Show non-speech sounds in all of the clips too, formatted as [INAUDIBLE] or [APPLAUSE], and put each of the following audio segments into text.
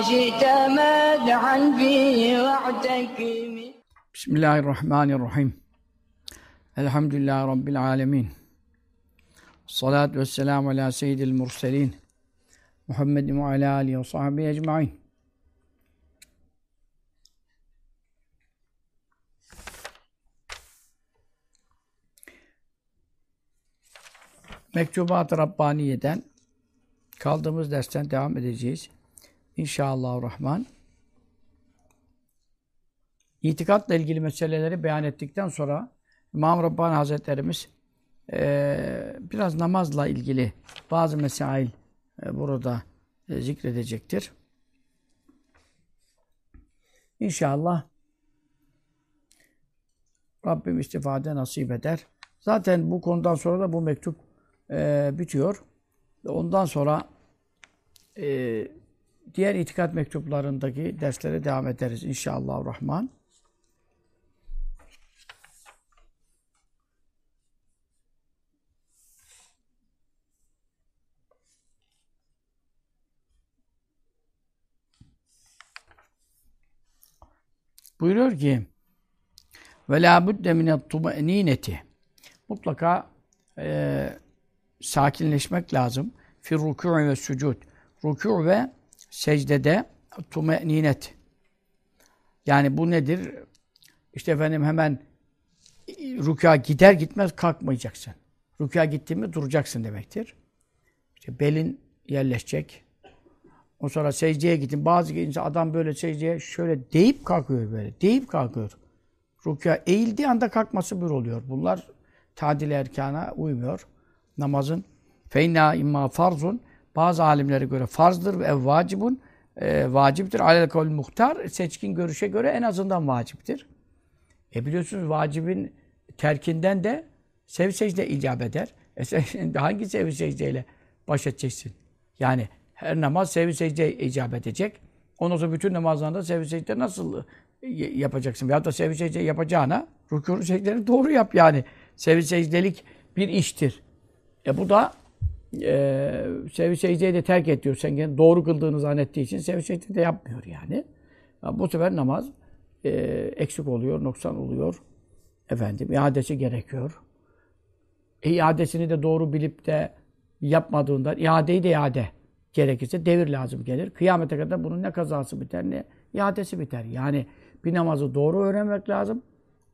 بما شئت مدحا فيه واعتكم Bismillahirrahmanirrahim. Elhamdülillahi Rabbil alemin. Salatu vesselamu ala seyyidil murselin. Muhammedin ve ala alihi ve sahbihi ecma'in. Mektubat-ı Rabbaniye'den kaldığımız dersten devam edeceğiz. İnşallah Rahman. İtikatla ilgili meseleleri beyan ettikten sonra İmam Rabbani Hazretlerimiz eee, biraz namazla ilgili bazı mesail e, burada e, zikredecektir. İnşallah Rabbim istifade nasip eder. Zaten bu konudan sonra da bu mektup e, bitiyor. Ondan sonra e, diğer itikat mektuplarındaki derslere devam ederiz inşallah Rahman. Buyuruyor ki ve la budde minet tuma'nineti mutlaka e, sakinleşmek lazım. Fi rükû ve sucud. Rükû ve secdede tumeninet. Yani bu nedir? İşte efendim hemen rükûa gider gitmez kalkmayacaksın. Rükûa gittin mi duracaksın demektir. İşte belin yerleşecek. O sonra secdeye gittin. Bazı insan adam böyle secdeye şöyle deyip kalkıyor böyle. Deyip kalkıyor. Rükûa eğildiği anda kalkması bir oluyor. Bunlar tadil erkana uymuyor. Namazın feyna imma farzun bazı alimlere göre farzdır ve vacibun e, vaciptir. Alel kavl muhtar seçkin görüşe göre en azından vaciptir. E biliyorsunuz vacibin terkinden de sev secde icap eder. E sen [LAUGHS] hangi sev secdeyle baş edeceksin? Yani her namaz sev secde icap edecek. Ondan sonra bütün namazlarda sev secde nasıl y- yapacaksın? Veyahut da sev secde yapacağına rükû secdeleri doğru yap yani. Sev secdelik bir iştir. E bu da e, sev secdeyi de terk et diyor. Sen doğru kıldığını zannettiği için sev secde de yapmıyor yani. Ya bu sefer namaz e, eksik oluyor, noksan oluyor. Efendim, iadesi gerekiyor. E, iadesini de doğru bilip de yapmadığından, iadeyi de iade gerekirse devir lazım gelir. Kıyamete kadar bunun ne kazası biter ne iadesi biter. Yani bir namazı doğru öğrenmek lazım.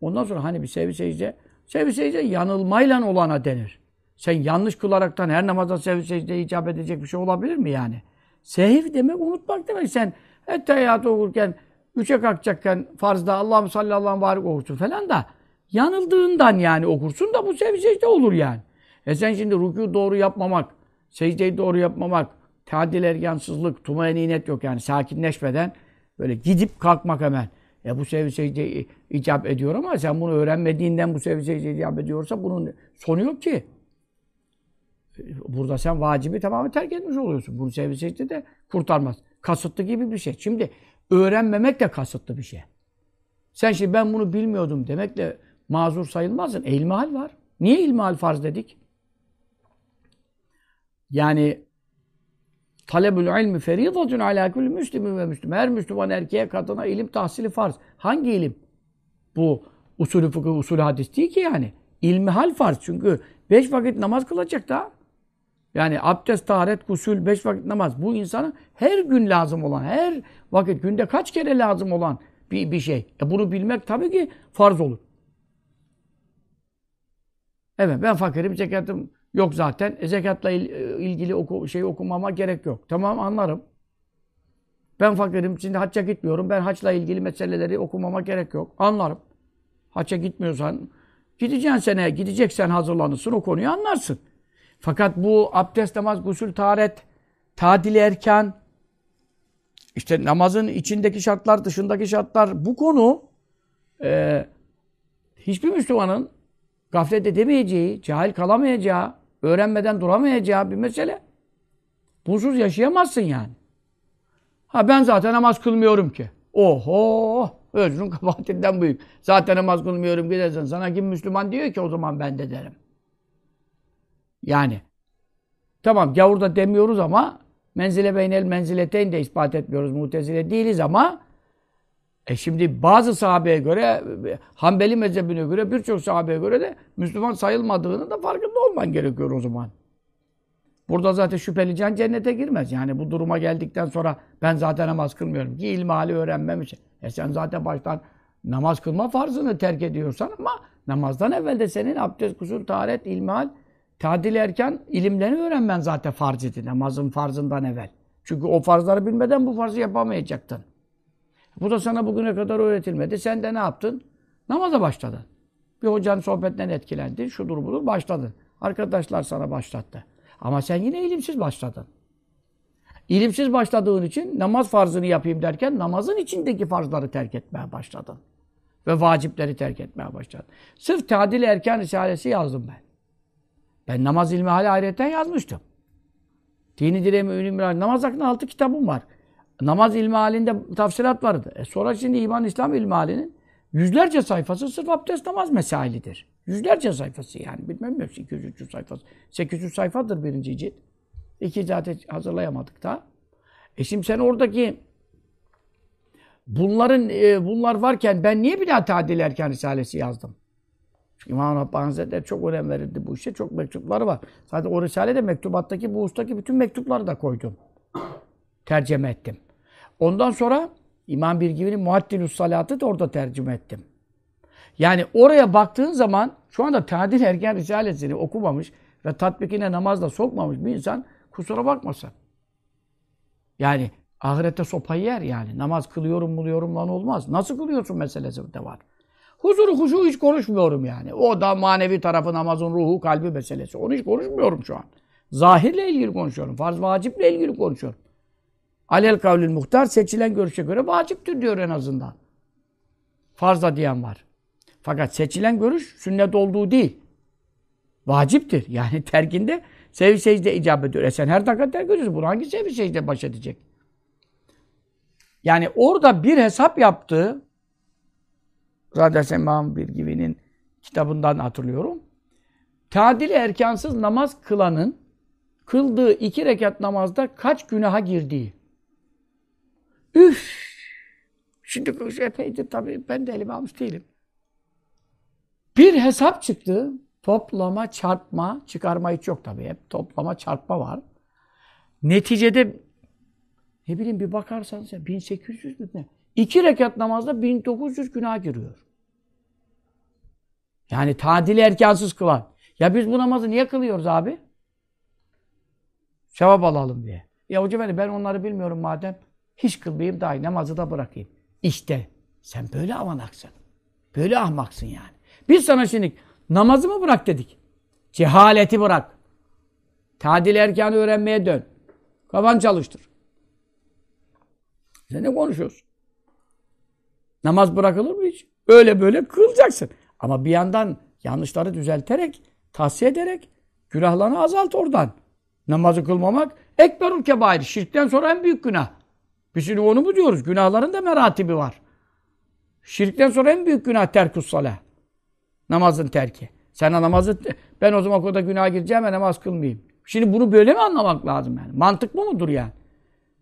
Ondan sonra hani bir sevi secde, sevi secde yanılmayla olana denir. Sen yanlış kılaraktan her namazda sevi secde icap edecek bir şey olabilir mi yani? Sehiv demek unutmak demek. Sen etteyyatı okurken, üçe kalkacakken farzda Allah'ım sallallahu aleyhi ve okursun falan da yanıldığından yani okursun da bu sevi secde olur yani. E sen şimdi rükû doğru yapmamak, secdeyi doğru yapmamak, tadil ergansızlık, tumaninet yok yani sakinleşmeden böyle gidip kalkmak hemen. E bu sevi secde icap ediyor ama sen bunu öğrenmediğinden bu sevi secde icap ediyorsa bunun sonu yok ki. Burada sen vacibi tamamen terk etmiş oluyorsun. Bunu sevi secde de kurtarmaz. Kasıtlı gibi bir şey. Şimdi öğrenmemek de kasıtlı bir şey. Sen şimdi ben bunu bilmiyordum demekle mazur sayılmazsın. E, ilmihal var. Niye ilmihal farz dedik? Yani talebül ilmi feridatun ala kulli müslimin ve müslüm. Her Müslüman erkeğe kadına ilim tahsili farz. Hangi ilim? Bu usulü fıkıh, usulü hadis değil ki yani. İlmihal farz. Çünkü beş vakit namaz kılacak da. Yani abdest, taharet, gusül, beş vakit namaz. Bu insanın her gün lazım olan, her vakit, günde kaç kere lazım olan bir, bir şey. E bunu bilmek tabii ki farz olur. Evet ben fakirim, zekatım yok zaten. E, zekatla il, ilgili oku, şey okumama gerek yok. Tamam anlarım. Ben fakirim, şimdi hacca gitmiyorum. Ben haçla ilgili meseleleri okumama gerek yok. Anlarım. Hacca gitmiyorsan, gideceksin sene, gideceksen hazırlanırsın, o konuyu anlarsın. Fakat bu abdest, namaz, gusül, taharet, tadil erkan, İşte namazın içindeki şartlar, dışındaki şartlar bu konu e, hiçbir Müslümanın gaflet edemeyeceği, cahil kalamayacağı, öğrenmeden duramayacağı bir mesele. Bunsuz yaşayamazsın yani. Ha ben zaten namaz kılmıyorum ki. Oho! Özrün kabahatinden büyük. Zaten namaz kılmıyorum gidersen sana kim Müslüman diyor ki o zaman ben de derim. Yani tamam gavur da demiyoruz ama menzile beynel menzileteyn de ispat etmiyoruz. Mutezile değiliz ama e şimdi bazı sahabeye göre Hanbeli mezhebine göre birçok sahabeye göre de Müslüman sayılmadığını da farkında olman gerekiyor o zaman. Burada zaten şüpheli can cennete girmez. Yani bu duruma geldikten sonra ben zaten namaz kılmıyorum ki ilmihali öğrenmem için. E sen zaten baştan namaz kılma farzını terk ediyorsan ama namazdan evvel de senin abdest, kusur, taharet, ilmihal, tadil erken ilimlerini öğrenmen zaten farz idi. Namazın farzından evvel. Çünkü o farzları bilmeden bu farzı yapamayacaktın. Bu da sana bugüne kadar öğretilmedi. Sen de ne yaptın? Namaza başladın. Bir hocanın sohbetinden etkilendin. Şudur budur başladın. Arkadaşlar sana başlattı. Ama sen yine ilimsiz başladın. İlimsiz başladığın için namaz farzını yapayım derken namazın içindeki farzları terk etmeye başladın. Ve vacipleri terk etmeye başladın. Sırf Tadil Erkan Risalesi yazdım ben. Ben namaz ilmi hali ayrıyeten yazmıştım. Dini dile mümin namaz hakkında altı kitabım var. Namaz ilmi halinde tafsirat vardı. E sonra şimdi İman İslam ilmi halinin yüzlerce sayfası sırf abdest namaz mesailidir. Yüzlerce sayfası yani. Bilmem hepsi 200-300 sayfası. 800 sayfadır birinci cilt. İki zaten hazırlayamadık da. E şimdi sen oradaki bunların e, bunlar varken ben niye bir daha Tadil Erken Risalesi yazdım? Çünkü İmam Rabbani Hazretleri çok önem verirdi bu işe. Çok mektupları var. Zaten o Risale'de mektubattaki, bu ustaki bütün mektupları da koydum. Tercüme ettim. Ondan sonra İmam Birgivi'nin Muaddilus Salat'ı da orada tercüme ettim. Yani oraya baktığın zaman şu anda Tadil Erken Risalesini okumamış ve tatbikine namazla sokmamış bir insan kusura bakmasın. Yani ahirette sopayı yer yani. Namaz kılıyorum buluyorum lan olmaz. Nasıl kılıyorsun meselesi de var. Huzuru huşu hiç konuşmuyorum yani. O da manevi tarafı namazın ruhu, kalbi meselesi. Onu hiç konuşmuyorum şu an. Zahirle ilgili konuşuyorum. Farz vaciple ilgili konuşuyorum. Alel kavlül muhtar seçilen görüşe göre vaciptir diyor en azından. Farzda diyen var. Fakat seçilen görüş sünnet olduğu değil. Vaciptir. Yani terkinde sevi secde icap ediyor. E sen her dakika terk ediyorsun. Bunu hangi sevi secde baş edecek? Yani orada bir hesap yaptı. Zaten İmam bir gibinin kitabından hatırlıyorum. Tadil erkansız namaz kılanın kıldığı iki rekat namazda kaç günaha girdiği. Üf! Şimdi epeydir tabii ben de elime almış değilim. Bir hesap çıktı. Toplama, çarpma, çıkarma hiç yok tabii. Hep toplama, çarpma var. Neticede ne bileyim bir bakarsan sen 1800 mü ne? İki rekat namazda 1900 günah giriyor. Yani tadili erkansız kılan. Ya biz bu namazı niye kılıyoruz abi? Sevap alalım diye. Ya hocam ben, ben onları bilmiyorum madem. Hiç kılmayayım dahi namazı da bırakayım. İşte sen böyle avanaksın. Böyle ahmaksın yani. Biz sana şimdi namazı mı bırak dedik. Cehaleti bırak. Tadil erkanı öğrenmeye dön. Kafan çalıştır. Sen ne konuşuyorsun? Namaz bırakılır mı hiç? Öyle böyle kılacaksın. Ama bir yandan yanlışları düzelterek, tavsiye ederek günahlarını azalt oradan. Namazı kılmamak ekberul kebair. Şirkten sonra en büyük günah. Biz şimdi onu mu diyoruz? Günahların da meratibi var. Şirkten sonra en büyük günah terkus salah. Namazın terki. Sen namazı ben o zaman okulda günah gireceğim ve namaz kılmayayım. Şimdi bunu böyle mi anlamak lazım yani? Mantık bu mudur yani?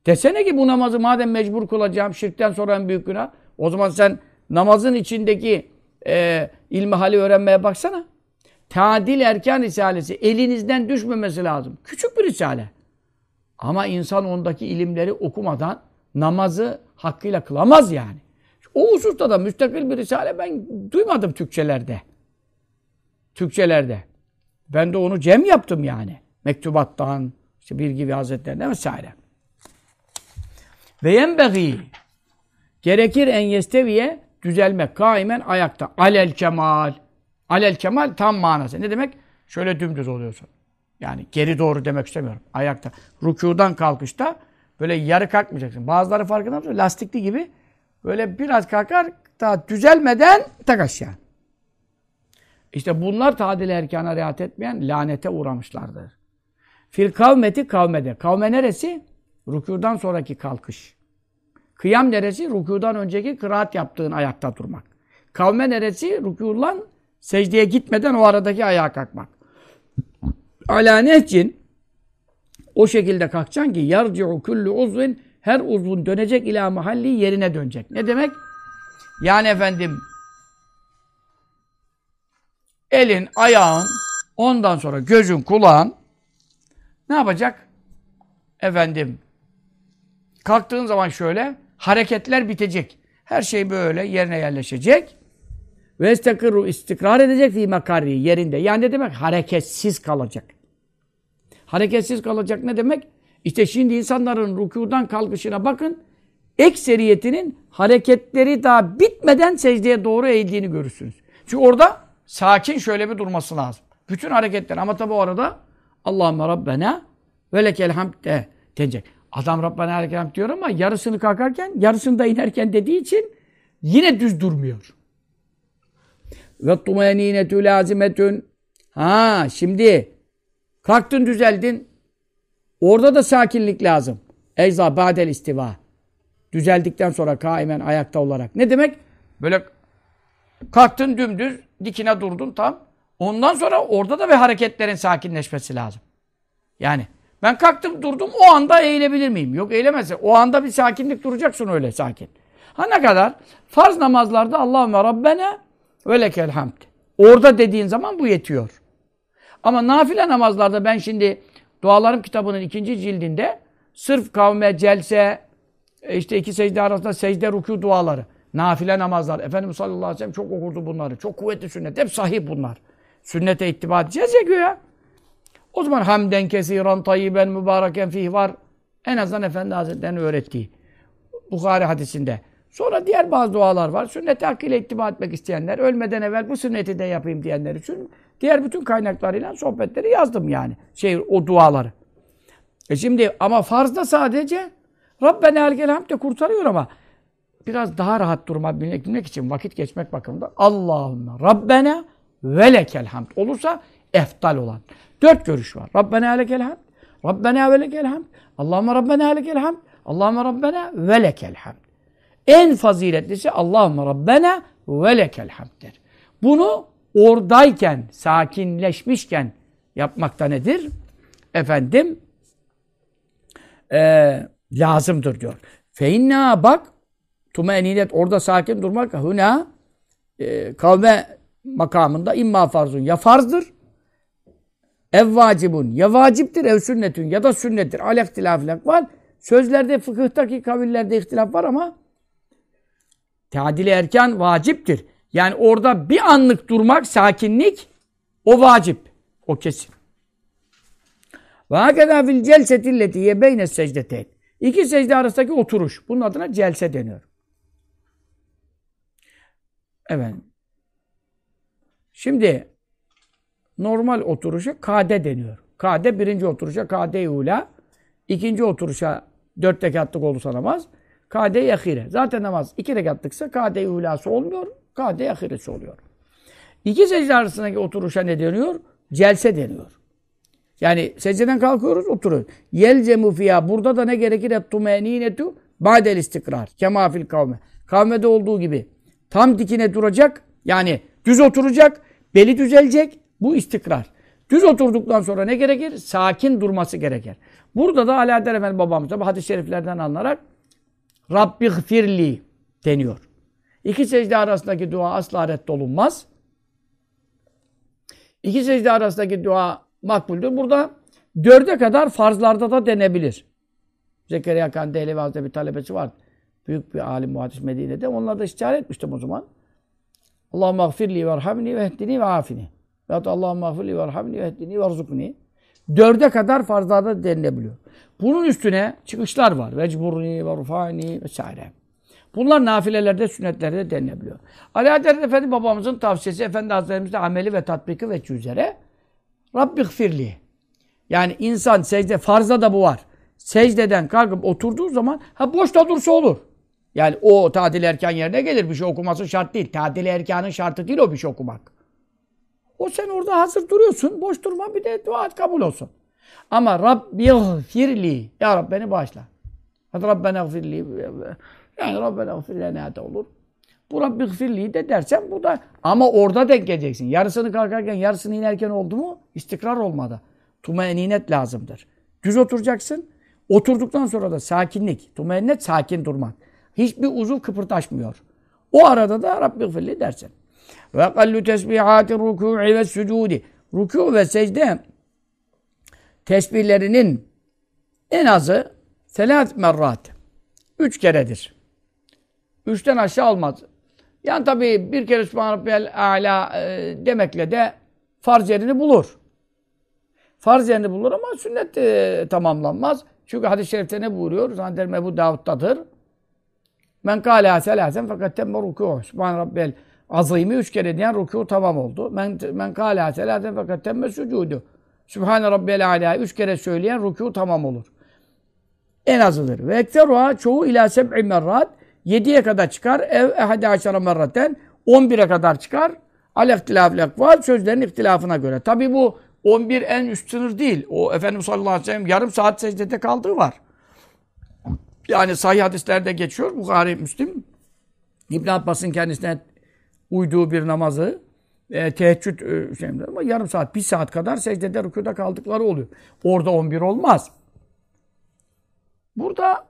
Desene ki bu namazı madem mecbur kılacağım şirkten sonra en büyük günah. O zaman sen namazın içindeki e, ilmihali öğrenmeye baksana. Tadil Erkan Risalesi elinizden düşmemesi lazım. Küçük bir risale. Ama insan ondaki ilimleri okumadan namazı hakkıyla kılamaz yani. O hususta da müstakil bir risale ben duymadım Türkçelerde. Türkçelerde. Ben de onu cem yaptım yani. Mektubattan, işte bir gibi hazretlerinden vesaire. Ve yenbeği gerekir en yesteviye düzelmek. Kaimen ayakta. Alel kemal. Alel kemal tam manası. Ne demek? Şöyle dümdüz oluyorsun. Yani geri doğru demek istemiyorum. Ayakta. Rükudan kalkışta Böyle yarı kalkmayacaksın. Bazıları farkında mısın? Lastikli gibi böyle biraz kalkar daha düzelmeden tak aşağı. İşte bunlar tadil erkana riayet etmeyen lanete uğramışlardır. Fil kavmeti kavmede. Kavme neresi? Rükudan sonraki kalkış. Kıyam neresi? Rükudan önceki kıraat yaptığın ayakta durmak. Kavme neresi? Rükudan secdeye gitmeden o aradaki ayağa kalkmak. Ala nehcin o şekilde kalkacaksın ki yarci'u kullu uzvin her uzvun dönecek ila mahalli yerine dönecek. Ne demek? Yani efendim elin, ayağın, ondan sonra gözün, kulağın ne yapacak? Efendim kalktığın zaman şöyle hareketler bitecek. Her şey böyle yerine yerleşecek. Ve istekru istikrar edecek fi makarri yerinde. Yani ne demek? Hareketsiz kalacak. Hareketsiz kalacak ne demek? İşte şimdi insanların rükudan kalkışına bakın. Ekseriyetinin hareketleri daha bitmeden secdeye doğru eğildiğini görürsünüz. Çünkü orada sakin şöyle bir durması lazım. Bütün hareketler ama tabi o arada Allahümme Rabbena ve lekel hamd de denecek. Adam Rabbena lekel hamd diyor ama yarısını kalkarken, yarısını da inerken dediği için yine düz durmuyor. Ve tumeninetü lazimetün. Ha şimdi kalktın düzeldin. Orada da sakinlik lazım. Eyza ba'del istiva. Düzeldikten sonra kaimen ayakta olarak. Ne demek? Böyle kalktın dümdüz dikine durdun tam. Ondan sonra orada da bir hareketlerin sakinleşmesi lazım. Yani ben kalktım durdum o anda eğilebilir miyim? Yok eğilemezsin. O anda bir sakinlik duracaksın öyle sakin. Ha ne kadar? Farz namazlarda Allahümme Rabbena ve lekel hamd. Orada dediğin zaman bu yetiyor. Ama nafile namazlarda ben şimdi Dualarım kitabının ikinci cildinde sırf kavme, celse, e, işte iki secde arasında secde, rükû duaları, nafile namazlar. Efendimiz sallallahu aleyhi ve sellem çok okurdu bunları. Çok kuvvetli sünnet. Hep sahih bunlar. Sünnete ittiba edeceğiz ya güya. O zaman hamden kesiran tayyiben mübareken fih var. En azından Efendi Hazretleri'nin öğrettiği. Bukhari hadisinde. Sonra diğer bazı dualar var. Sünnete hakkıyla ittiba etmek isteyenler, ölmeden evvel bu sünneti de yapayım diyenler için diğer bütün kaynaklarıyla sohbetleri yazdım yani. Şey, o duaları. E şimdi ama farzda sadece Rabbena elkel hamd kurtarıyor ama biraz daha rahat durma bilmek için vakit geçmek bakımında Allahümme Rabbena ve hamd olursa eftal olan. Dört görüş var. Rabbena lekel hamd, Rabbena ve lekel hamd, Allahümme Rabbena lekel hamd, Allahümme Rabbena ve lekel hamd. En faziletlisi Allahümme Rabbena ve lekel hamddir. Bunu oradayken, sakinleşmişken yapmakta nedir? Efendim e, lazımdır diyor. Feinna bak tumeninet orada sakin durmak huna e, kavme makamında imma farzun ya farzdır ev vacibun ya vaciptir ev sünnetün ya da sünnettir. Al ihtilaflak var. Sözlerde fıkıhtaki kavillerde ihtilaf var ama Tadil erken vaciptir. Yani orada bir anlık durmak, sakinlik o vacip. O kesin. Ve hakeza fil celsetilleti yebeyne secdeteyn. İki secde arasındaki oturuş. Bunun adına celse deniyor. Evet. Şimdi normal oturuşa kade deniyor. Kade birinci oturuşa kade-i ula. ikinci oturuşa dört rekatlık olursa namaz. Kade-i. Zaten namaz iki rekatlıksa kade-i olmuyor, kade-i oluyor. İki secde arasındaki oturuşa ne deniyor? Celse deniyor. Yani secdeden kalkıyoruz, oturuyoruz. Yelcemu fiyâ. Burada da ne gerekir? Et-tumeninetu ba'del istikrar. Kema fil kavme. Kavmede olduğu gibi. Tam dikine duracak. Yani düz oturacak. Beli düzelecek. Bu istikrar. Düz oturduktan sonra ne gerekir? Sakin durması gerekir. Burada da Alaaddin Efendi babamız da hadis-i şeriflerden anlarak Rabbi gfirli deniyor. İki secde arasındaki dua asla reddolunmaz. İki secde arasındaki dua makbuldür. Burada dörde kadar farzlarda da denebilir. Zekeriya Kandehli Hazretleri bir talebesi var. Büyük bir alim muhaddis Medine'de. Onunla da istihar etmiştim o zaman. Allahümme gfirli verhamni ve ehdini ve afini. Ve Allahümme gfirli verhamni ve ehdini ve rızukni. Dörde kadar farzlarda denilebiliyor. Bunun üstüne çıkışlar var. Vecburni ve rufani vesaire. Bunlar nafilelerde, sünnetlerde denilebiliyor. Ali Adem Efendi babamızın tavsiyesi, Efendi Hazretlerimizde ameli ve tatbiki ve üzere Rabbi gfirli. Yani insan secde, farzda da bu var. secdeden kalkıp oturduğu zaman ha boşta dursa olur. Yani o tadil erken yerine gelir. Bir şey okuması şart değil. Tadil erkanın şartı değil o bir şey okumak. O sen orada hazır duruyorsun. Boş durma bir de dua et kabul olsun. Ama Rabbi firli. Ya Rab beni bağışla. Rabbena gfirli. Yani Rabbena gfirli ne de olur. Bu Rabbi gfirli de dersen bu da ama orada denk geleceksin. Yarısını kalkarken yarısını inerken oldu mu istikrar olmadı. Tumeninet lazımdır. Düz oturacaksın. Oturduktan sonra da sakinlik. Tumeninet sakin durmak. Hiçbir uzuv kıpırtaşmıyor. O arada da Rabbi gfirli dersin. Ve kallu tesbihati rükû'i ve sücudi. Rükû ve secde tesbihlerinin en azı selat merrat. Üç keredir. Üçten aşağı olmaz. Yani tabii bir kere Sübhane Rabbiyel A'la e, demekle de farz yerini bulur. Farz yerini bulur ama sünnet e, tamamlanmaz. Çünkü hadis-i şerifte ne buyuruyor? Zannederim Ebu Davud'dadır. Men kâlâ selâsen fakat temme rükûh. Sübhane Rabbiyel azimi üç kere diyen rükû tamam oldu. Men, men kâlâ selâsen fakat temme sucûdu. Sübhane Rabbiyel Alâ üç kere söyleyen rükû tamam olur. En azıdır. Ve ekteruha çoğu ila seb'i merrat 7'ye kadar çıkar. Ev ehade aşara merraten 11'e kadar çıkar. Al ihtilaf lekval sözlerin ihtilafına göre. Tabi bu 11 en üst sınır değil. O Efendimiz sallallahu aleyhi ve sellem yarım saat secdede kaldığı var. Yani sahih hadislerde geçiyor. Bukhari, Müslim. İbn Abbas'ın kendisine uyduğu bir namazı e, teheccüd e, şeyinde ama yarım saat, bir saat kadar secdede rükuda kaldıkları oluyor. Orada 11 olmaz. Burada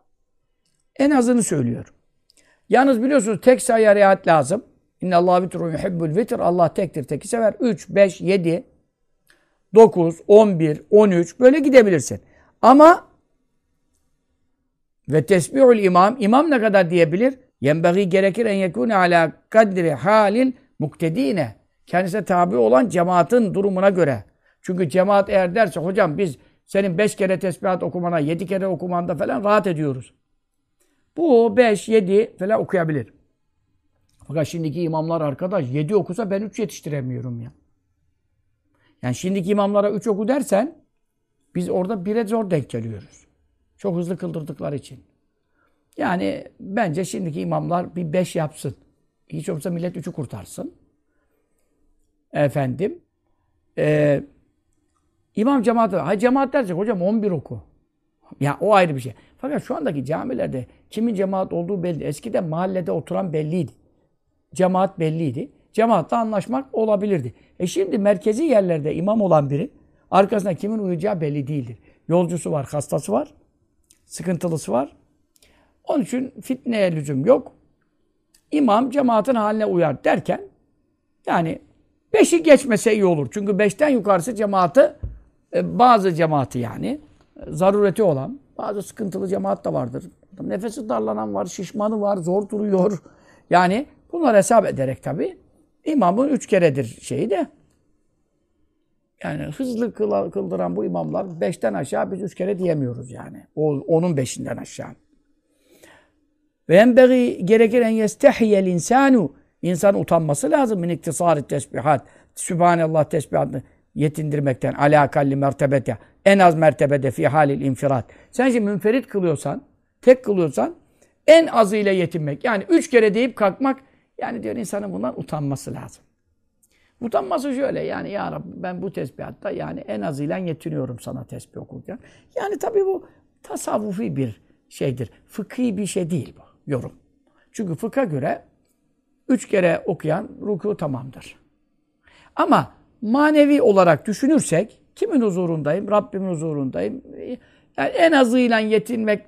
en azını söylüyor. Yalnız biliyorsunuz tek sayıya riayet lazım. İnne Allah vitru yuhibbul vitr. Allah tektir, teki sever. 3, 5, 7, 9, 11, 13 böyle gidebilirsin. Ama ve tesbihul imam, imam ne kadar diyebilir? Yenbeği gerekir en yekune ala kadri halil muktedine. Kendisine tabi olan cemaatin durumuna göre. Çünkü cemaat eğer derse hocam biz senin beş kere tesbihat okumana, yedi kere okumanda falan rahat ediyoruz. Bu beş, yedi falan okuyabilir. Fakat şimdiki imamlar arkadaş yedi okusa ben üç yetiştiremiyorum ya. Yani şimdiki imamlara üç oku dersen biz orada bire zor denk geliyoruz. Çok hızlı kıldırdıkları için. Yani bence şimdiki imamlar bir beş yapsın. Hiç olmazsa millet üçü kurtarsın. Efendim. Ee, imam cemaati. Ha cemaat dersek hocam 11 oku. Ya o ayrı bir şey. Fakat şu andaki camilerde kimin cemaat olduğu belli. Eskiden mahallede oturan belliydi. Cemaat belliydi. Cemaatle anlaşmak olabilirdi. E şimdi merkezi yerlerde imam olan biri arkasında kimin uyacağı belli değildir. Yolcusu var, hastası var, sıkıntılısı var. Onun için fitneye lüzum yok. İmam cemaatin haline uyar derken yani beşi geçmese iyi olur. Çünkü beşten yukarısı cemaati e, bazı cemaati yani zarureti olan bazı sıkıntılı cemaat da vardır. Nefesi darlanan var, şişmanı var, zor duruyor. Yani bunlar hesap ederek tabi imamın üç keredir şeyi de yani hızlı kıldıran bu imamlar beşten aşağı biz üç kere diyemiyoruz yani. O, onun beşinden aşağı. Ve enbeği gerekir en yestehiyel insanu. İnsan utanması lazım min iktisari tesbihat. Sübhanallah tesbihatını yetindirmekten alakalli mertebete. En az mertebede fi halil infirat. Sen şimdi münferit kılıyorsan, tek kılıyorsan en azıyla yetinmek. Yani üç kere deyip kalkmak yani diyor insanın bundan utanması lazım. Utanması şöyle yani ya Rabbi ben bu tesbihatta yani en azıyla yetiniyorum sana tesbih okurken. Yani tabii bu tasavvufi bir şeydir. Fıkhi bir şey değil bu yorum. Çünkü fıkha göre üç kere okuyan ruku tamamdır. Ama manevi olarak düşünürsek kimin huzurundayım? Rabbimin huzurundayım. Yani en azıyla yetinmek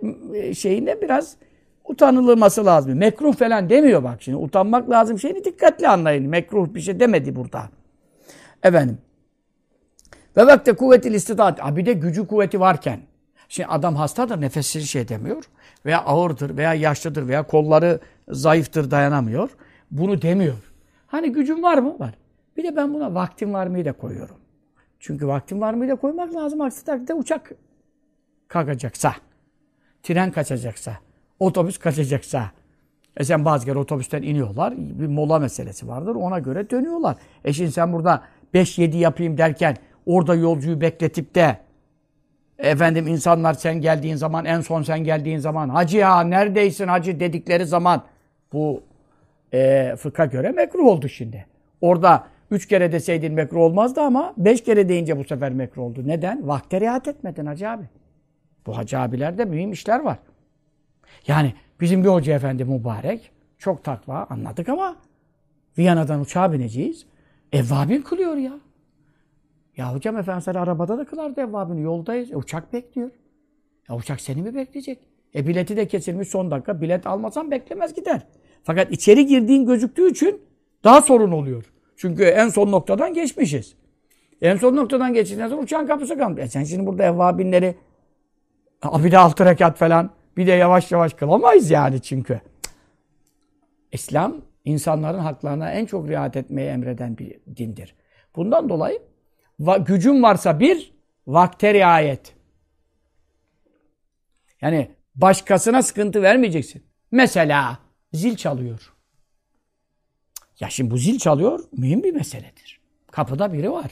şeyinde biraz utanılması lazım. Mekruh falan demiyor bak şimdi. Utanmak lazım şeyini dikkatli anlayın. Mekruh bir şey demedi burada. Efendim. Ve vakte kuvvetil istidat. Bir de gücü kuvveti varken. Şimdi adam hastadır, nefessiz şey demiyor. Veya ağırdır, veya yaşlıdır, veya kolları zayıftır, dayanamıyor. Bunu demiyor. Hani gücüm var mı? Var. Bir de ben buna vaktim var mıyı da koyuyorum. Çünkü vaktim var mıyı da koymak lazım. Aksi takdirde uçak kalkacaksa, tren kaçacaksa, otobüs kaçacaksa. E sen bazı kere otobüsten iniyorlar. Bir mola meselesi vardır. Ona göre dönüyorlar. E şimdi sen burada 5-7 yapayım derken orada yolcuyu bekletip de efendim insanlar sen geldiğin zaman, en son sen geldiğin zaman, hacı ya neredeysin hacı dedikleri zaman bu e, fıkha göre mekruh oldu şimdi. Orada üç kere deseydin mekruh olmazdı ama beş kere deyince bu sefer mekruh oldu. Neden? Vakte riayet etmedin hacı abi. Bu hacı abilerde mühim işler var. Yani bizim bir hoca efendi mübarek, çok takva anladık ama Viyana'dan uçağa bineceğiz. Evvabin kılıyor ya. Ya hocam efendimiz arabada da kılardı evvabini. Yoldayız. E, uçak bekliyor. Ya uçak seni mi bekleyecek? E bileti de kesilmiş son dakika. Bilet almasan beklemez gider. Fakat içeri girdiğin gözüktüğü için daha sorun oluyor. Çünkü en son noktadan geçmişiz. En son noktadan geçtikten sonra uçağın kapısı kalmış. E sen şimdi burada evvabinleri bir de altı rekat falan bir de yavaş yavaş kılamayız yani çünkü. İslam insanların haklarına en çok riayet etmeyi emreden bir dindir. Bundan dolayı gücün varsa bir, vakte riayet. Yani başkasına sıkıntı vermeyeceksin. Mesela zil çalıyor. Ya şimdi bu zil çalıyor, mühim bir meseledir. Kapıda biri var.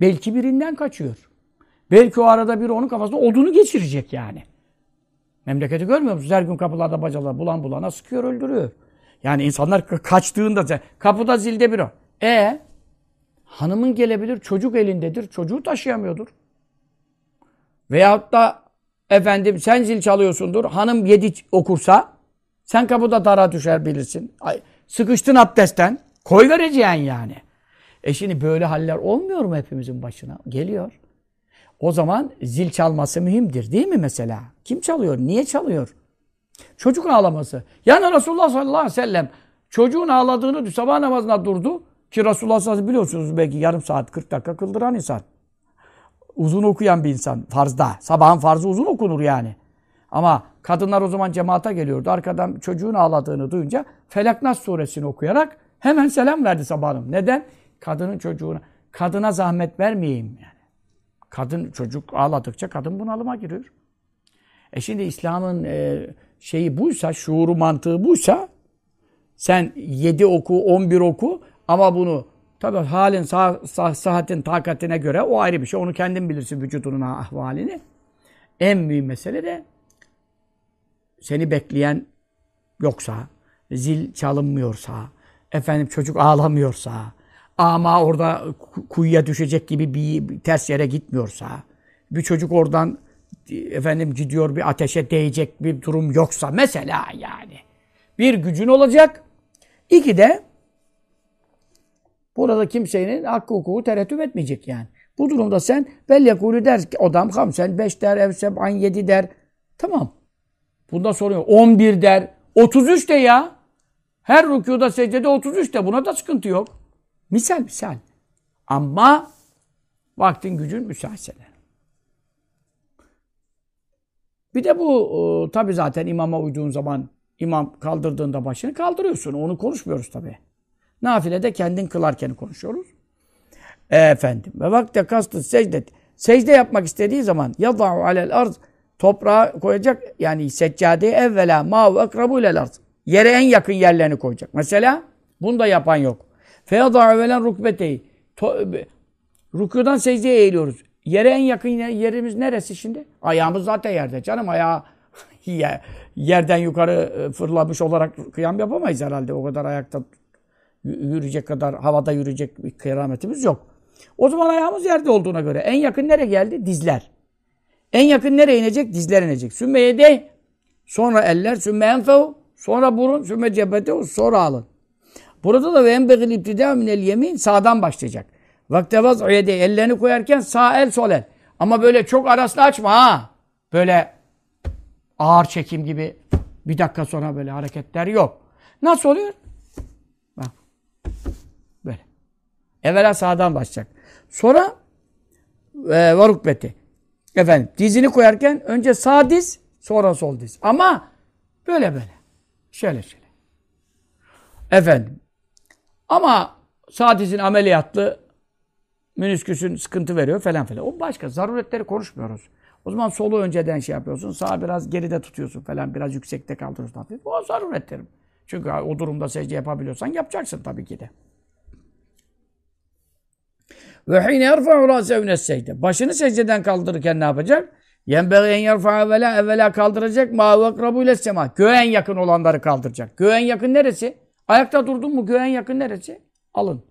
Belki birinden kaçıyor. Belki o arada biri onun kafasında odunu geçirecek yani. Memleketi görmüyor musunuz? Her gün kapılarda bacalar bulan bulana sıkıyor, öldürüyor. Yani insanlar kaçtığında kapıda zilde bir o. E hanımın gelebilir, çocuk elindedir, çocuğu taşıyamıyordur. Veyahut da efendim sen zil çalıyorsundur, hanım yedi okursa sen kapıda dara düşer bilirsin. Ay, sıkıştın abdestten, koy vereceksin yani. E şimdi böyle haller olmuyor mu hepimizin başına? Geliyor. O zaman zil çalması mühimdir değil mi mesela? Kim çalıyor? Niye çalıyor? Çocuk ağlaması. Yani Resulullah sallallahu aleyhi ve sellem çocuğun ağladığını sabah namazına durdu. Ki Resulullah sallallahu biliyorsunuz belki yarım saat 40 dakika kıldıran insan. Uzun okuyan bir insan farzda. Sabahın farzı uzun okunur yani. Ama kadınlar o zaman cemaata geliyordu. Arkadan çocuğun ağladığını duyunca Felak suresini okuyarak hemen selam verdi sabahın. Neden? Kadının çocuğuna. Kadına zahmet vermeyeyim yani. Kadın çocuk ağladıkça kadın bunalıma giriyor. E şimdi İslam'ın e, şeyi buysa, şuuru mantığı buysa sen 7 oku, 11 oku ama bunu tabi halin, sah sah sıhhatin, takatine göre o ayrı bir şey. Onu kendin bilirsin vücudunun ahvalini. En mühim mesele de seni bekleyen yoksa, zil çalınmıyorsa, efendim çocuk ağlamıyorsa, ama orada kuyuya düşecek gibi bir ters yere gitmiyorsa, bir çocuk oradan efendim gidiyor bir ateşe değecek bir durum yoksa mesela yani. Bir gücün olacak. İki de burada kimsenin hakkı hukuku tereddüt etmeyecek yani. Bu durumda sen bel yakulü der ki adam hamsen beş der, ev seb'an yedi der. Tamam. Bunda sorun yok. On bir der. Otuz üç de ya. Her rükuda secdede otuz üç de. Buna da sıkıntı yok. Misal misal. Ama vaktin gücün müsaitsene. Bir de bu tabi zaten imama uyduğun zaman imam kaldırdığında başını kaldırıyorsun. Onu konuşmuyoruz tabi. Nafilede kendin kılarken konuşuyoruz. E, efendim. Ve vakte kastı secde. Secde yapmak istediği zaman yada'u alel arz toprağa koyacak yani seccadeye evvela ma'u akrabu ilel arz. Yere en yakın yerlerini koyacak. Mesela bunu da yapan yok. Feyada'u evvelen rukbeteyi. Rükudan secdeye eğiliyoruz. Yere en yakın yerimiz neresi şimdi? Ayağımız zaten yerde. Canım ayağı [LAUGHS] yerden yukarı e, fırlamış olarak kıyam yapamayız herhalde. O kadar ayakta yürüyecek kadar, havada yürüyecek bir kıyametimiz yok. O zaman ayağımız yerde olduğuna göre en yakın nereye geldi? Dizler. En yakın nereye inecek? Dizler inecek. Sümme yedey, sonra eller, sümme enfehu, sonra burun, sümme cebetehu, sonra alın. Burada da ve enbegil ibtida minel yemin sağdan başlayacak. Vakte vaz yedey, ellerini koyarken sağ el, sol el. Ama böyle çok arasını açma ha. Böyle ağır çekim gibi bir dakika sonra böyle hareketler yok. Nasıl oluyor? Evvela sağdan başlayacak. Sonra e, varukbeti. Efendim dizini koyarken önce sağ diz sonra sol diz. Ama böyle böyle. Şöyle şöyle. Efendim. Ama sağ dizin ameliyatlı menisküsün sıkıntı veriyor falan filan. O başka. Zaruretleri konuşmuyoruz. O zaman solu önceden şey yapıyorsun. Sağ biraz geride tutuyorsun falan. Biraz yüksekte kaldırıyorsun hafif. O zaruretlerim. Çünkü o durumda secde yapabiliyorsan yapacaksın tabii ki de. Ve hine yerfa'u râsehu secde. Başını secdeden kaldırırken ne yapacak? Yenbeği en yerfa evvela evvela kaldıracak ma ve akrabu ile sema. Göğe en yakın olanları kaldıracak. Göğe en yakın neresi? Ayakta durdun mu göğe en yakın neresi? Alın.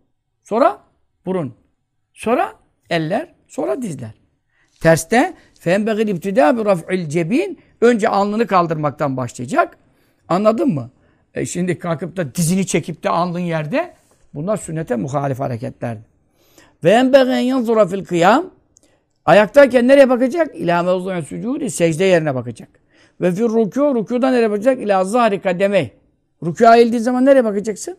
Sonra burun. Sonra eller. Sonra dizler. Terste fenbegil ibtida bi raf'il cebin önce alnını kaldırmaktan başlayacak. Anladın mı? E şimdi kalkıp da dizini çekip de alnın yerde bunlar sünnete muhalif hareketler. Ve enbegen yanzura fil kıyam ayaktayken nereye bakacak? İlâ mevzu'un sücûdi secde yerine bakacak. Ve fil rükû rükûda nereye bakacak? İlâ zahri kademe. Rükûa eğildiği zaman nereye bakacaksın?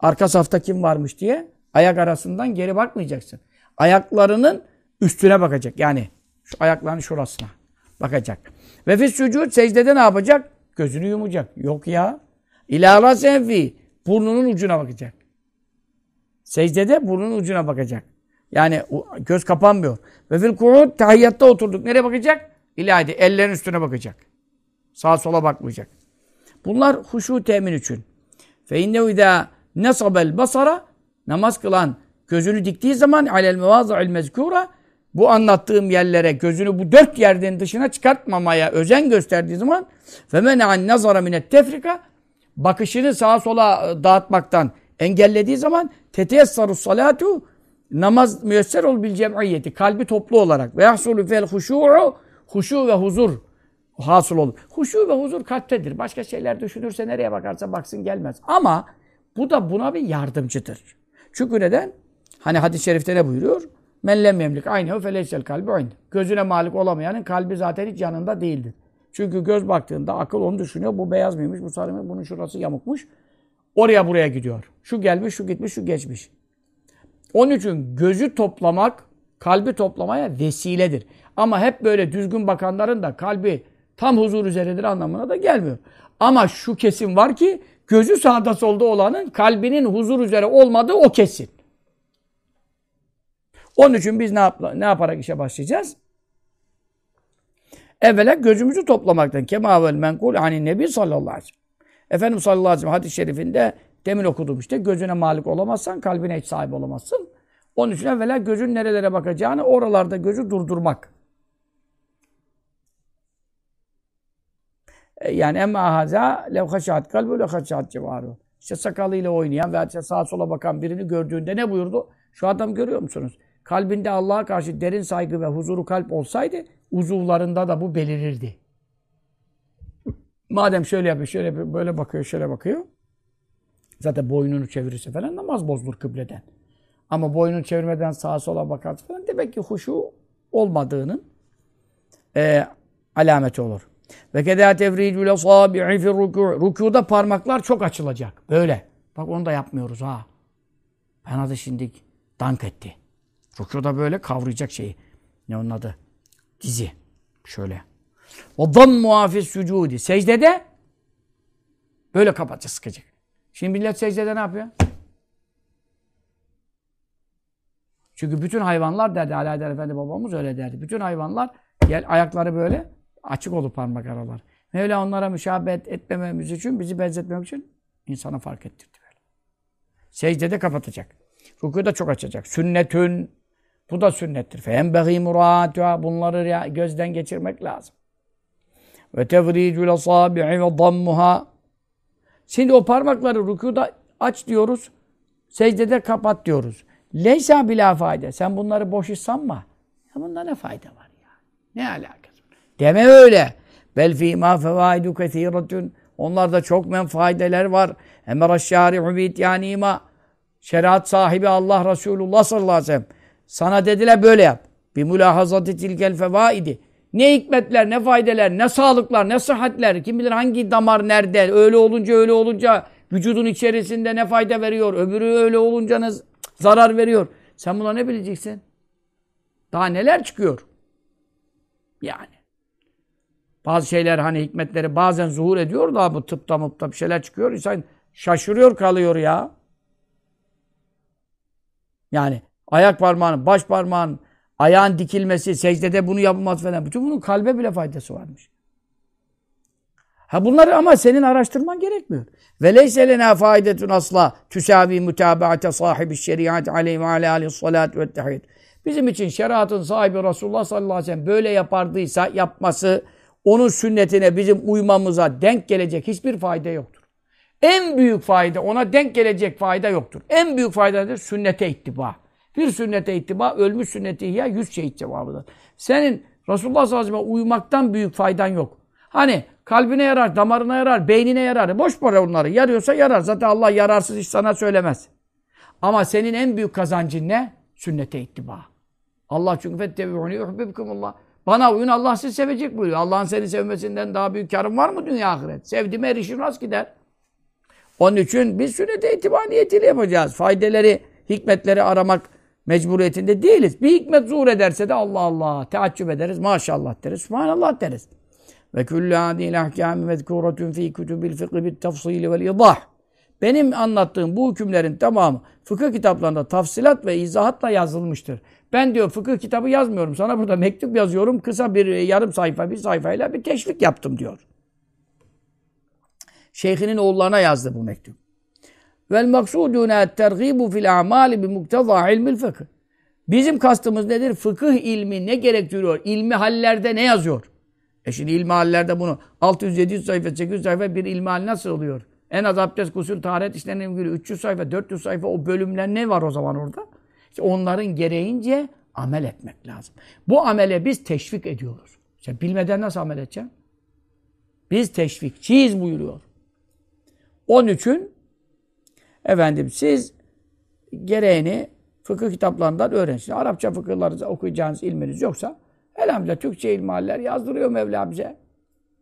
Arka safta kim varmış diye ayak arasından geri bakmayacaksın. Ayaklarının üstüne bakacak. Yani şu ayakların şurasına bakacak. Ve fis sucud secdede ne yapacak? Gözünü yumacak. Yok ya. İlâ senfi. Burnunun ucuna bakacak. Secdede burnunun ucuna bakacak. Yani göz kapanmıyor. Ve fil ku'ud tahiyyatta oturduk. Nereye bakacak? İlahide. Ellerin üstüne bakacak. Sağa sola bakmayacak. Bunlar huşu temin için. Fe innehu idâ nesabel basara namaz kılan gözünü diktiği zaman alel mevâza'il mezkûra bu anlattığım yerlere gözünü bu dört yerden dışına çıkartmamaya özen gösterdiği zaman femena'an nazara minet tefrika bakışını sağa sola e, dağıtmaktan engellediği zaman teteyessaru salatu namaz müyesser ol bil cem'iyeti kalbi toplu olarak ve yahsulu fel huşu'u huşu ve huzur hasıl olur. Huşu ve huzur kalptedir. Başka şeyler düşünürse nereye bakarsa baksın gelmez. Ama bu da buna bir yardımcıdır. Çünkü neden? Hani hadis-i şerifte ne buyuruyor? Men lem yemlik aynehu feleysel kalbi aynı. Gözüne malik olamayanın kalbi zaten hiç yanında değildir. Çünkü göz baktığında akıl onu düşünüyor. Bu beyaz mıymış, bu sarı mı, bunun şurası yamukmuş. Oraya buraya gidiyor. Şu gelmiş, şu gitmiş, şu geçmiş. Onun için gözü toplamak, kalbi toplamaya vesiledir. Ama hep böyle düzgün bakanların da kalbi tam huzur üzerindedir anlamına da gelmiyor. Ama şu kesim var ki gözü sağda solda olanın kalbinin huzur üzere olmadığı o kesin. Onun için biz ne, yap ne yaparak işe başlayacağız? Evvela gözümüzü toplamaktan. Kema vel menkul hani Nebi sallallahu aleyhi ve sellem. Efendimiz sallallahu aleyhi ve sellem hadis-i şerifinde demin okudum işte. Gözüne malik olamazsan kalbine hiç sahip olamazsın. Onun için evvela gözün nerelere bakacağını oralarda gözü durdurmak. E, yani emma haza lev haşat kalbu le haşat civaru. İşte sakalıyla oynayan veya işte sağa sola bakan birini gördüğünde ne buyurdu? Şu adam görüyor musunuz? Kalbinde Allah'a karşı derin saygı ve huzuru kalp olsaydı uzuvlarında da bu belirirdi. Madem şöyle yapıyor, şöyle yapıyor, böyle bakıyor, şöyle bakıyor. Zaten boynunu çevirirse falan namaz bozulur kıbleden. Ama boynunu çevirmeden sağa sola bakarsa falan demek ki huşu olmadığının e, alameti olur. Ve kedâ tevricül asâbi'i fir rükû. Rükûda parmaklar çok açılacak. Böyle. Bak onu da yapmıyoruz ha. Ben adı şimdi dank etti. Rükûda böyle kavrayacak şeyi. Ne onun adı? Dizi. Şöyle. O dam muhafiz sücudi. Secdede böyle kapatacak, sıkacak. Şimdi millet secdede ne yapıyor? Çünkü bütün hayvanlar derdi, Ali Haydar Efendi babamız öyle derdi. Bütün hayvanlar gel ayakları böyle açık olur parmak aralar. Mevla onlara müşabet etmememiz için, bizi benzetmemek için insana fark ettirdi böyle. Secdede kapatacak. Rükuda çok açacak. Sünnetün bu da sünnettir. Fenbeği muratuha bunları gözden geçirmek lazım. Ve tevricül asabi'i ve dammuha Şimdi o parmakları rükuda aç diyoruz. Secdede kapat diyoruz. Leysa bila fayda. Sen bunları boş iş sanma. Ya bunda ne fayda var ya? Ne alakası var? Deme öyle. Bel fîmâ fevâidu ketîretün. Onlarda çok menfaideler var. Emre şâri'u bi'ityanîmâ. Şeriat sahibi Allah Resulullah sallallahu aleyhi ve sellem. Sana dediler böyle yap. Bir mülahazati tilkel fevaidi. Ne hikmetler, ne faydeler, ne sağlıklar, ne sıhhatler. Kim bilir hangi damar nerede. Öyle olunca öyle olunca vücudun içerisinde ne fayda veriyor. Öbürü öyle olunca ne zarar veriyor. Sen buna ne bileceksin? Daha neler çıkıyor? Yani. Bazı şeyler hani hikmetleri bazen zuhur ediyor da bu tıpta mıpta bir şeyler çıkıyor. İnsan şaşırıyor kalıyor ya. Yani ayak parmağının, baş parmağının, ayağın dikilmesi, secdede bunu yapılmaz falan. Bütün bunun kalbe bile faydası varmış. Ha bunları ama senin araştırman gerekmiyor. Ve leyse lena faidetun asla tüsavi mutabaate sahibi şeriat aleyhi ve aleyhi salat ve tehiyyat. Bizim için şeriatın sahibi Resulullah sallallahu aleyhi ve sellem böyle yapardıysa yapması onun sünnetine bizim uymamıza denk gelecek hiçbir fayda yoktur. En büyük fayda, ona denk gelecek fayda yoktur. En büyük fayda nedir? Sünnete ittiba. Bir sünnete ittiba, ölmüş sünneti ihya, yüz şehit cevabıdır. Senin Resulullah sallallahu aleyhi ve sellem uymaktan büyük faydan yok. Hani kalbine yarar, damarına yarar, beynine yarar. Boş para onları. Yarıyorsa yarar. Zaten Allah yararsız iş sana söylemez. Ama senin en büyük kazancın ne? Sünnete ittiba. Allah çünkü fettebi'uni yuhbibkumullah. Bana uyun Allah sizi sevecek buyuruyor. Allah'ın seni sevmesinden daha büyük karın var mı dünya ahiret? Sevdiğime erişir nasıl gider? Onun için biz sünnete itiba niyetiyle yapacağız. Faydeleri, hikmetleri aramak mecburiyetinde değiliz. Bir hikmet zuhur ederse de Allah Allah teaccüp ederiz. Maşallah deriz. Subhanallah deriz. Ve küllü adil ahkâmi mezkûretun fî kütübil fıkı bit tafsîli vel idah. Benim anlattığım bu hükümlerin tamamı fıkıh kitaplarında tafsilat ve izahatla yazılmıştır. Ben diyor fıkıh kitabı yazmıyorum. Sana burada mektup yazıyorum. Kısa bir yarım sayfa, bir sayfayla bir teşvik yaptım diyor. Şeyhinin oğullarına yazdı bu mektup. Vel maksuduna tergibu fil amali bi mukteza ilmil fıkıh. Bizim kastımız nedir? Fıkıh ilmi ne gerektiriyor? İlmi hallerde ne yazıyor? E şimdi ilmi hallerde bunu 600-700 sayfa, 800 sayfa bir ilmi hal nasıl oluyor? En az abdest, gusül, taharet işlerine ilgili 300 sayfa, 400 sayfa o bölümler ne var o zaman orada? İşte onların gereğince amel etmek lazım. Bu amele biz teşvik ediyoruz. Sen bilmeden nasıl amel edeceksin? Biz teşvikçiyiz buyuruyor. Onun için efendim siz gereğini fıkıh kitaplarından öğrenin. Arapça fıkıhları okuyacağınız ilminiz yoksa elhamdülillah Türkçe ilmihaller yazdırıyor Mevla bize.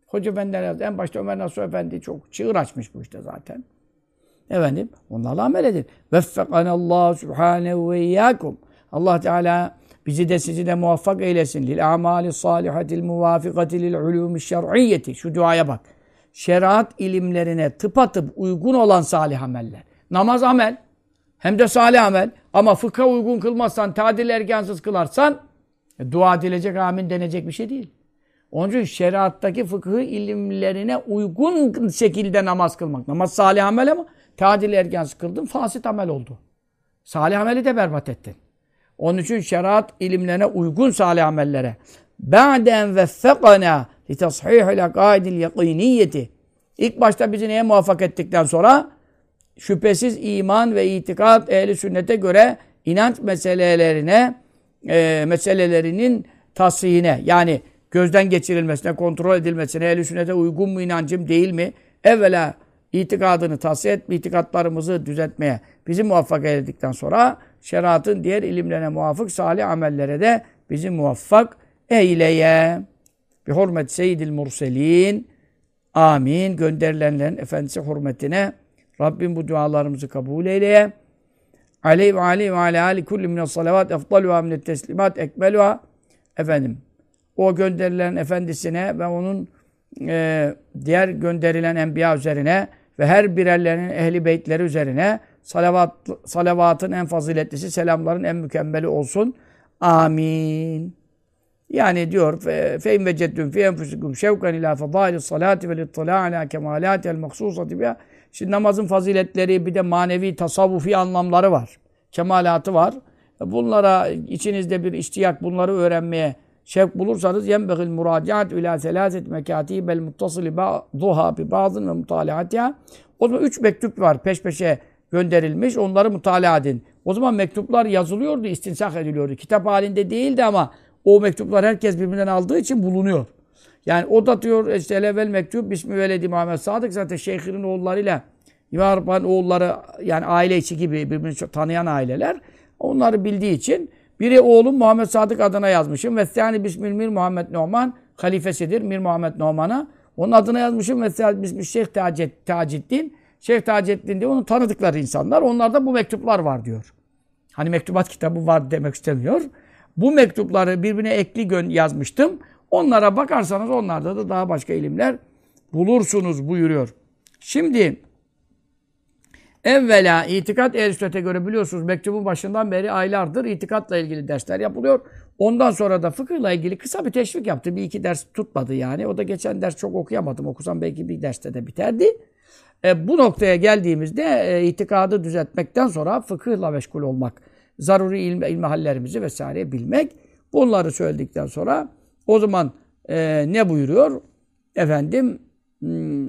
Hoca Efendiler yazdı. En başta Ömer Nasuh Efendi çok çığır açmış bu işte zaten. Efendim onlarla amel edin. Veffekanallahu subhanehu ve iyyakum. Allah Teala bizi de sizi de muvaffak eylesin. Lil amali salihatil muvafikati lil ulumi şer'iyyeti. Şu duaya bak. Şeriat ilimlerine tıpatıp uygun olan salih ameller. Namaz amel. Hem de salih amel. Ama fıkha uygun kılmazsan, tadil ergansız kılarsan e, dua edilecek, amin denecek bir şey değil. Onun için şeriattaki fıkıh ilimlerine uygun şekilde namaz kılmak. Namaz salih amel ama tadil ergansız kıldın, fasit amel oldu. Salih ameli de berbat ettin. Onun için şeriat ilimlerine uygun salih amellere ba'den veffekana li tashihil akaidil yakiniyeti İlk başta bizi neye muvaffak ettikten sonra şüphesiz iman ve itikat ehli sünnete göre inanç meselelerine e, meselelerinin tasihine yani gözden geçirilmesine, kontrol edilmesine, ehl sünnete uygun mu inancım değil mi? Evvela itikadını tasih et, itikatlarımızı düzeltmeye bizi muvaffak edildikten sonra şeriatın diğer ilimlerine muvafık salih amellere de bizi muvaffak eyleye. Bir hürmet seyyidil murselin. Amin. Gönderilenlerin efendisi hürmetine Rabbim bu dualarımızı kabul eyleye. Aleyhi ve aleyhi ve aleyhi ali kulli mine salavat efdaluha minet teslimat ekmeluha. Efendim o gönderilen efendisine ve onun e, diğer gönderilen enbiya üzerine ve her birerlerinin ehli beytleri üzerine salavat, salavatın en faziletlisi, selamların en mükemmeli olsun. Amin. Yani diyor fi enfusikum şevkan ila fadaili salati ve littila ala kemalati el mahsusati biha. Şimdi namazın faziletleri bir de manevi tasavvufi anlamları var. Kemalatı var. Bunlara içinizde bir iştiyak bunları öğrenmeye şevk bulursanız yenbegil muracaat ila selaset mekatibel muttasili ba'duha bi ba'dın ve mutalaatiha. O zaman üç mektup var peş peşe gönderilmiş. Onları mutala edin. O zaman mektuplar yazılıyordu, istinsak ediliyordu. Kitap halinde değildi ama o mektuplar herkes birbirinden aldığı için bulunuyor. Yani o da diyor işte evvel mektup Bismi Veledi Muhammed Sadık zaten Şeyh'in oğullarıyla İmam Arpa'nın oğulları yani aile içi gibi birbirini çok tanıyan aileler. Onları bildiği için biri oğlum Muhammed Sadık adına yazmışım. Ve yani Bismil Mir Muhammed Numan halifesidir. Mir Muhammed Numan'a. Onun adına yazmışım. Ve Bismil Şeyh Taceddin. Şeyh Taceddin diye onun tanıdıkları insanlar. Onlarda bu mektuplar var diyor. Hani mektubat kitabı var demek istemiyor. Bu mektupları birbirine ekli yazmıştım. Onlara bakarsanız onlarda da daha başka ilimler bulursunuz buyuruyor. Şimdi evvela itikat ehl göre biliyorsunuz mektubun başından beri aylardır itikatla ilgili dersler yapılıyor. Ondan sonra da fıkıhla ilgili kısa bir teşvik yaptı. Bir iki ders tutmadı yani. O da geçen ders çok okuyamadım. Okusam belki bir derste de biterdi. E, bu noktaya geldiğimizde e, itikadı düzeltmekten sonra fıkıhla meşgul olmak zaruri ilmi, ilmi hallerimizi vesaire bilmek. Bunları söyledikten sonra o zaman e, ne buyuruyor? Efendim hmm,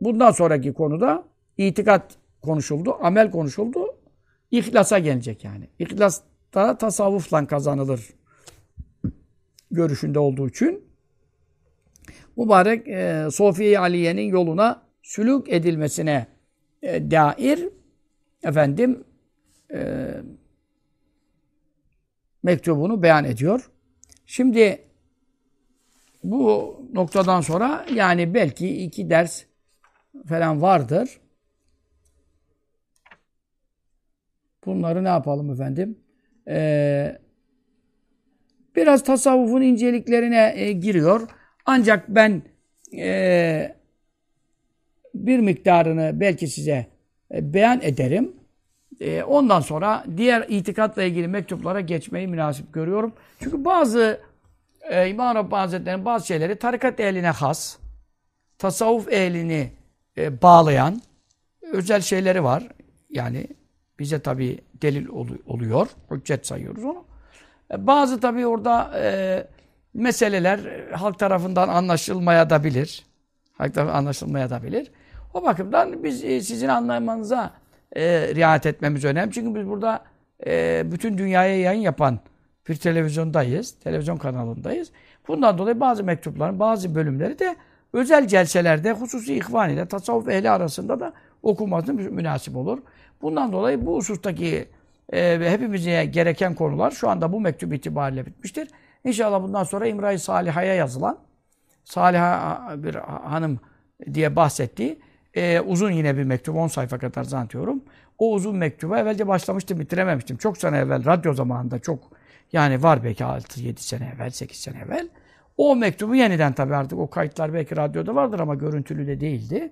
bundan sonraki konuda itikat konuşuldu, amel konuşuldu. İhlasa gelecek yani. İhlas da tasavvufla kazanılır görüşünde olduğu için mübarek e, Sofiye Aliye'nin yoluna sülük edilmesine e, dair efendim e, mektubunu beyan ediyor. Şimdi bu noktadan sonra yani belki iki ders falan vardır. Bunları ne yapalım efendim? Ee, biraz tasavvufun inceliklerine e, giriyor. Ancak ben e, bir miktarını belki size e, beyan ederim. E, ondan sonra diğer itikatla ilgili mektuplara geçmeyi münasip görüyorum. Çünkü bazı e, İmam Rabbani Hazretleri'nin bazı şeyleri tarikat ehline has, tasavvuf ehlini e, bağlayan özel şeyleri var. Yani bize tabi delil oluyor. Hüccet sayıyoruz onu. E, bazı tabi orada e, meseleler halk tarafından anlaşılmaya da bilir. Halk tarafından anlaşılmaya da bilir. O bakımdan biz e, sizin anlamanıza e, riayet etmemiz önemli. Çünkü biz burada e, bütün dünyaya yayın yapan bir televizyondayız. Televizyon kanalındayız. Bundan dolayı bazı mektupların bazı bölümleri de özel celselerde hususi ihvan ile tasavvuf ehli arasında da okunması münasip olur. Bundan dolayı bu husustaki e, hepimize gereken konular şu anda bu mektup itibariyle bitmiştir. İnşallah bundan sonra İmra-i Saliha'ya yazılan Saliha bir hanım diye bahsettiği e, uzun yine bir mektup 10 sayfa kadar zannediyorum. O uzun mektuba evvelce başlamıştım bitirememiştim. Çok sene evvel radyo zamanında çok yani var belki 6-7 sene evvel 8 sene evvel. O mektubu yeniden tabii artık o kayıtlar belki radyoda vardır ama görüntülü de değildi.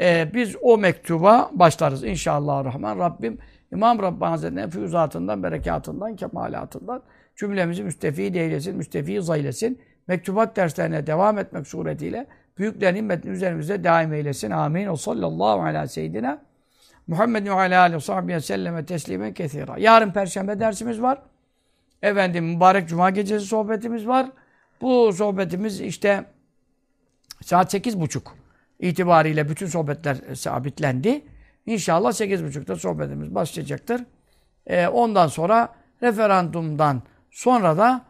Ee, biz o mektuba başlarız inşallah rahman. Rabbim İmam Rabbani Hazretleri'nin füyüzatından, berekatından, kemalatından cümlemizi müstefid eylesin, müstefid eylesin. Mektubat derslerine devam etmek suretiyle büyüklerin himmetini üzerimize daim eylesin. Amin. O sallallahu ala seyyidina Muhammedin ve ala aleyhi ve sahbihi selleme teslimen kethira. Yarın perşembe dersimiz var. Efendim mübarek cuma gecesi sohbetimiz var. Bu sohbetimiz işte saat sekiz buçuk itibariyle bütün sohbetler sabitlendi. İnşallah sekiz buçukta sohbetimiz başlayacaktır. Ee, ondan sonra referandumdan sonra da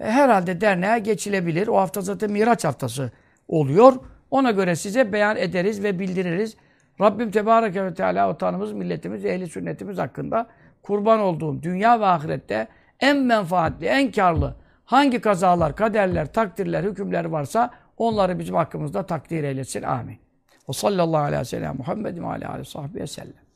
e, herhalde derneğe geçilebilir. O hafta zaten Miraç haftası oluyor. Ona göre size beyan ederiz ve bildiririz. Rabbim Tebareke ve Teala vatanımız, milletimiz, ehli sünnetimiz hakkında kurban olduğum dünya ve ahirette en menfaatli, en karlı hangi kazalar, kaderler, takdirler, hükümler varsa onları bizim hakkımızda takdir eylesin. Amin. Ve sallallahu aleyhi ve sellem Muhammed ve aleyhi ve sellem.